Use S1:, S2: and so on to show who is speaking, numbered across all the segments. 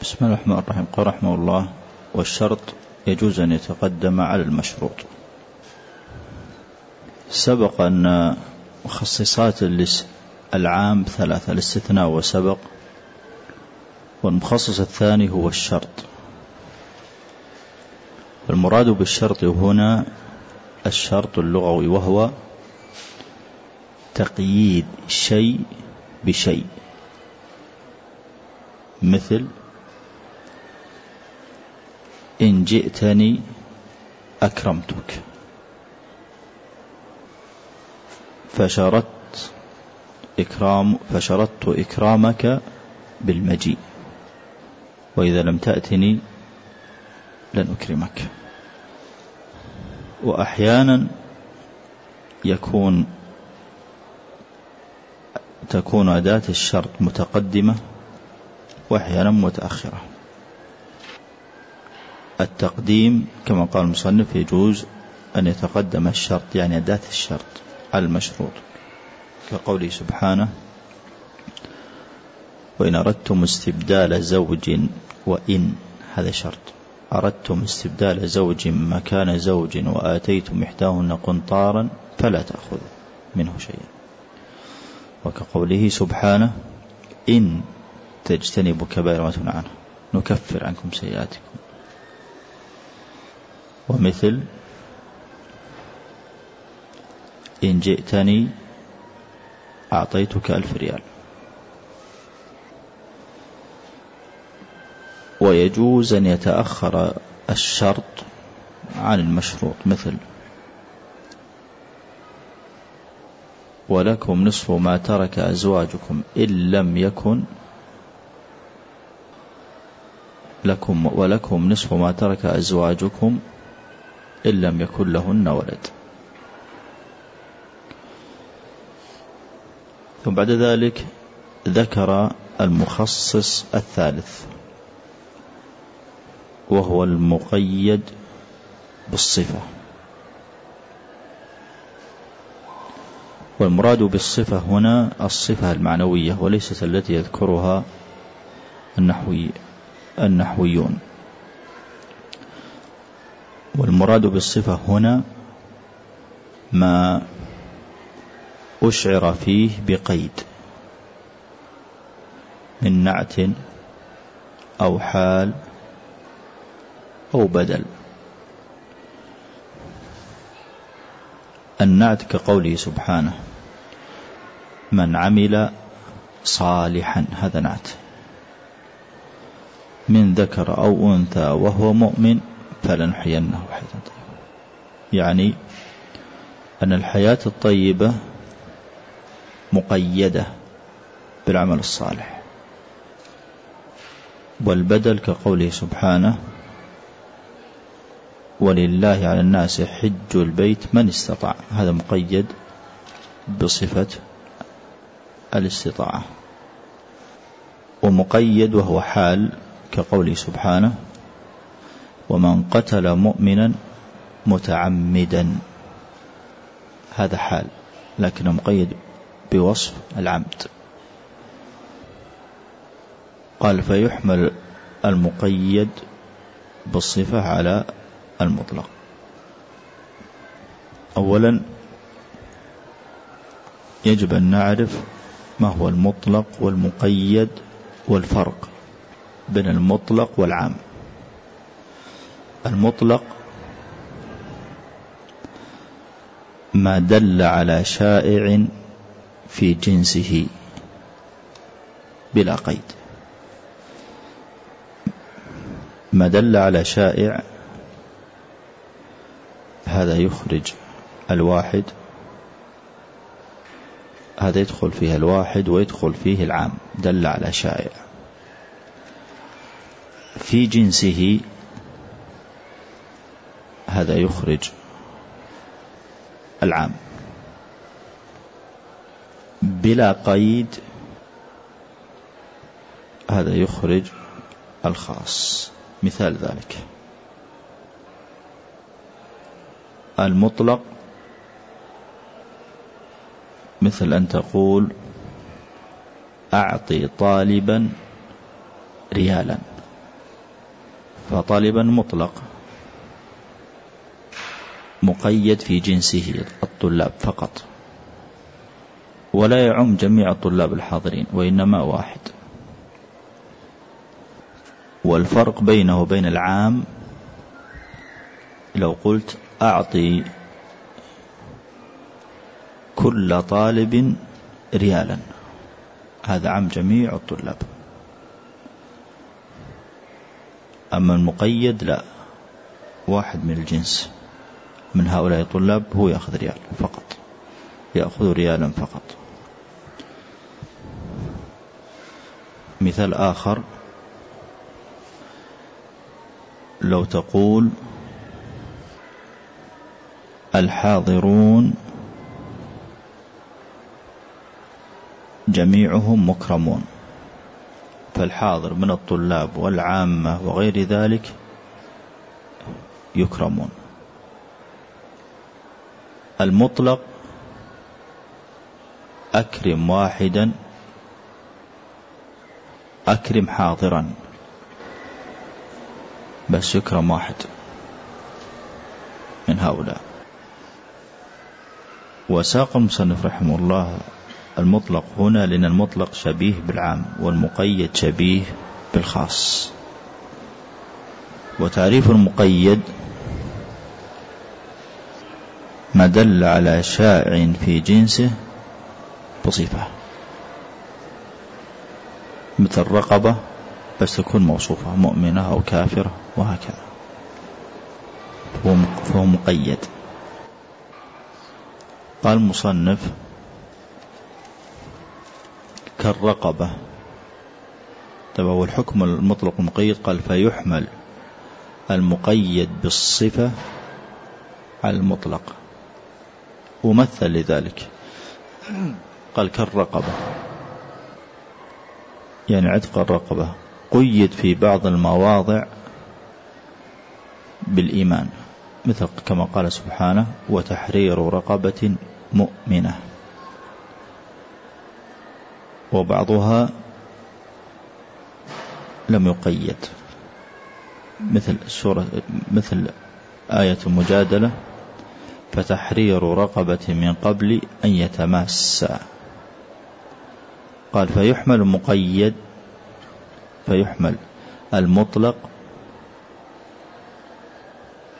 S1: بسم الله الرحمن الرحيم. قال رحمه الله والشرط يجوز أن يتقدم على المشروط. سبق أن مخصصات العام ثلاثة الاستثناء وسبق والمخصص الثاني هو الشرط. والمراد بالشرط هنا الشرط اللغوي وهو تقييد شيء بشيء مثل إن جئتني أكرمتك. فشرطت إكرام فشرطت إكرامك بالمجيء. وإذا لم تأتني لن أكرمك. وأحيانا يكون تكون أداة الشرط متقدمة وأحيانا متأخرة. التقديم كما قال المصنف يجوز أن يتقدم الشرط يعني أداة الشرط المشروط. كقوله سبحانه وإن أردتم استبدال زوج وإن هذا شرط. أردتم استبدال زوج مكان زوج وآتيتم إحداهن قنطارا فلا تأخذوا منه شيئا. وكقوله سبحانه إن تجتنبوا كبائر ما عنه. نكفر عنكم سيئاتكم. ومثل إن جئتني أعطيتك ألف ريال. ويجوز أن يتأخر الشرط عن المشروط مثل ولكم نصف ما ترك أزواجكم إن لم يكن لكم ولكم نصف ما ترك أزواجكم إن لم يكن لهن ولد. ثم بعد ذلك ذكر المخصص الثالث وهو المقيد بالصفة. والمراد بالصفة هنا الصفة المعنوية وليست التي يذكرها النحوي النحويون. والمراد بالصفة هنا ما أشعر فيه بقيد من نعت أو حال أو بدل. النعت كقوله سبحانه من عمل صالحا هذا نعت. من ذكر أو أنثى وهو مؤمن فلنحيينه حياة طيبة. يعني أن الحياة الطيبة مقيدة بالعمل الصالح. والبدل كقوله سبحانه ولله على الناس حج البيت من استطاع. هذا مقيد بصفة الاستطاعة. ومقيد وهو حال كقوله سبحانه ومن قتل مؤمنا متعمدا. هذا حال لكنه مقيد بوصف العمد. قال فيحمل المقيد بالصفة على المطلق. أولا يجب أن نعرف ما هو المطلق والمقيد والفرق بين المطلق والعام. المطلق ما دل على شائع في جنسه بلا قيد. ما دل على شائع هذا يخرج الواحد هذا يدخل فيه الواحد ويدخل فيه العام. دل على شائع. في جنسه هذا يخرج العام. بلا قيد هذا يخرج الخاص. مثال ذلك. المطلق مثل أن تقول أعطي طالبا ريالا. فطالبا مطلق. مقيد في جنسه الطلاب فقط. ولا يعم جميع الطلاب الحاضرين وإنما واحد. والفرق بينه وبين العام لو قلت أعطي كل طالب ريالا. هذا عام جميع الطلاب. أما المقيد لا. واحد من الجنس. من هؤلاء الطلاب هو يأخذ ريال فقط. يأخذ ريالا فقط. مثال آخر. لو تقول الحاضرون جميعهم مكرمون. فالحاضر من الطلاب والعامة وغير ذلك يكرمون. المطلق أكرم واحدا أكرم حاضرا. بس يكرم واحد من هؤلاء. وساق المصنف رحمه الله المطلق هنا لأن المطلق شبيه بالعام والمقيد شبيه بالخاص. وتعريف المقيد ما دل على شائع في جنسه بصفة. مثل رقبة بس تكون موصوفة مؤمنة أو كافرة وهكذا. فهو مقيد. قال المصنف كالرقبة. طيب هو الحكم المطلق المقيد؟ قال فيحمل المقيد بالصفة على المطلق ومثل لذلك. قال كالرقبة. يعني عتق الرقبة. قيد في بعض المواضع بالإيمان. مثل كما قال سبحانه وتحرير رقبة مؤمنة. وبعضها لم يقيد. مثل سورة مثل آية المجادلة فتحرير رقبة من قبل أن يتماسا. قال فيحمل مقيد فيحمل المطلق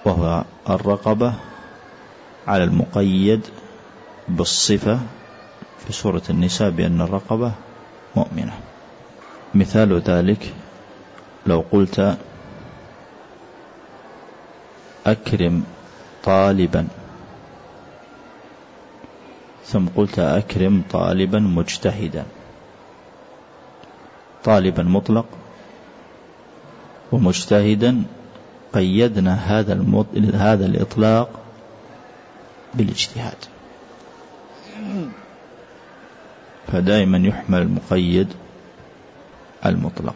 S1: وهو الرقبة على المقيد بالصفة في سورة النساء بأن الرقبة مؤمنة. مثال ذلك لو قلت أكرم طالبا. ثم قلت أكرم طالبا مجتهدا. طالبا مطلق ومجتهدا. قيدنا هذا هذا الإطلاق بالاجتهاد. فدائما يحمل المقيد المطلق.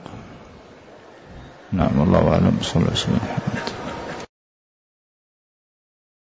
S1: نعم والله أعلم. صلى الله عليه وسلم.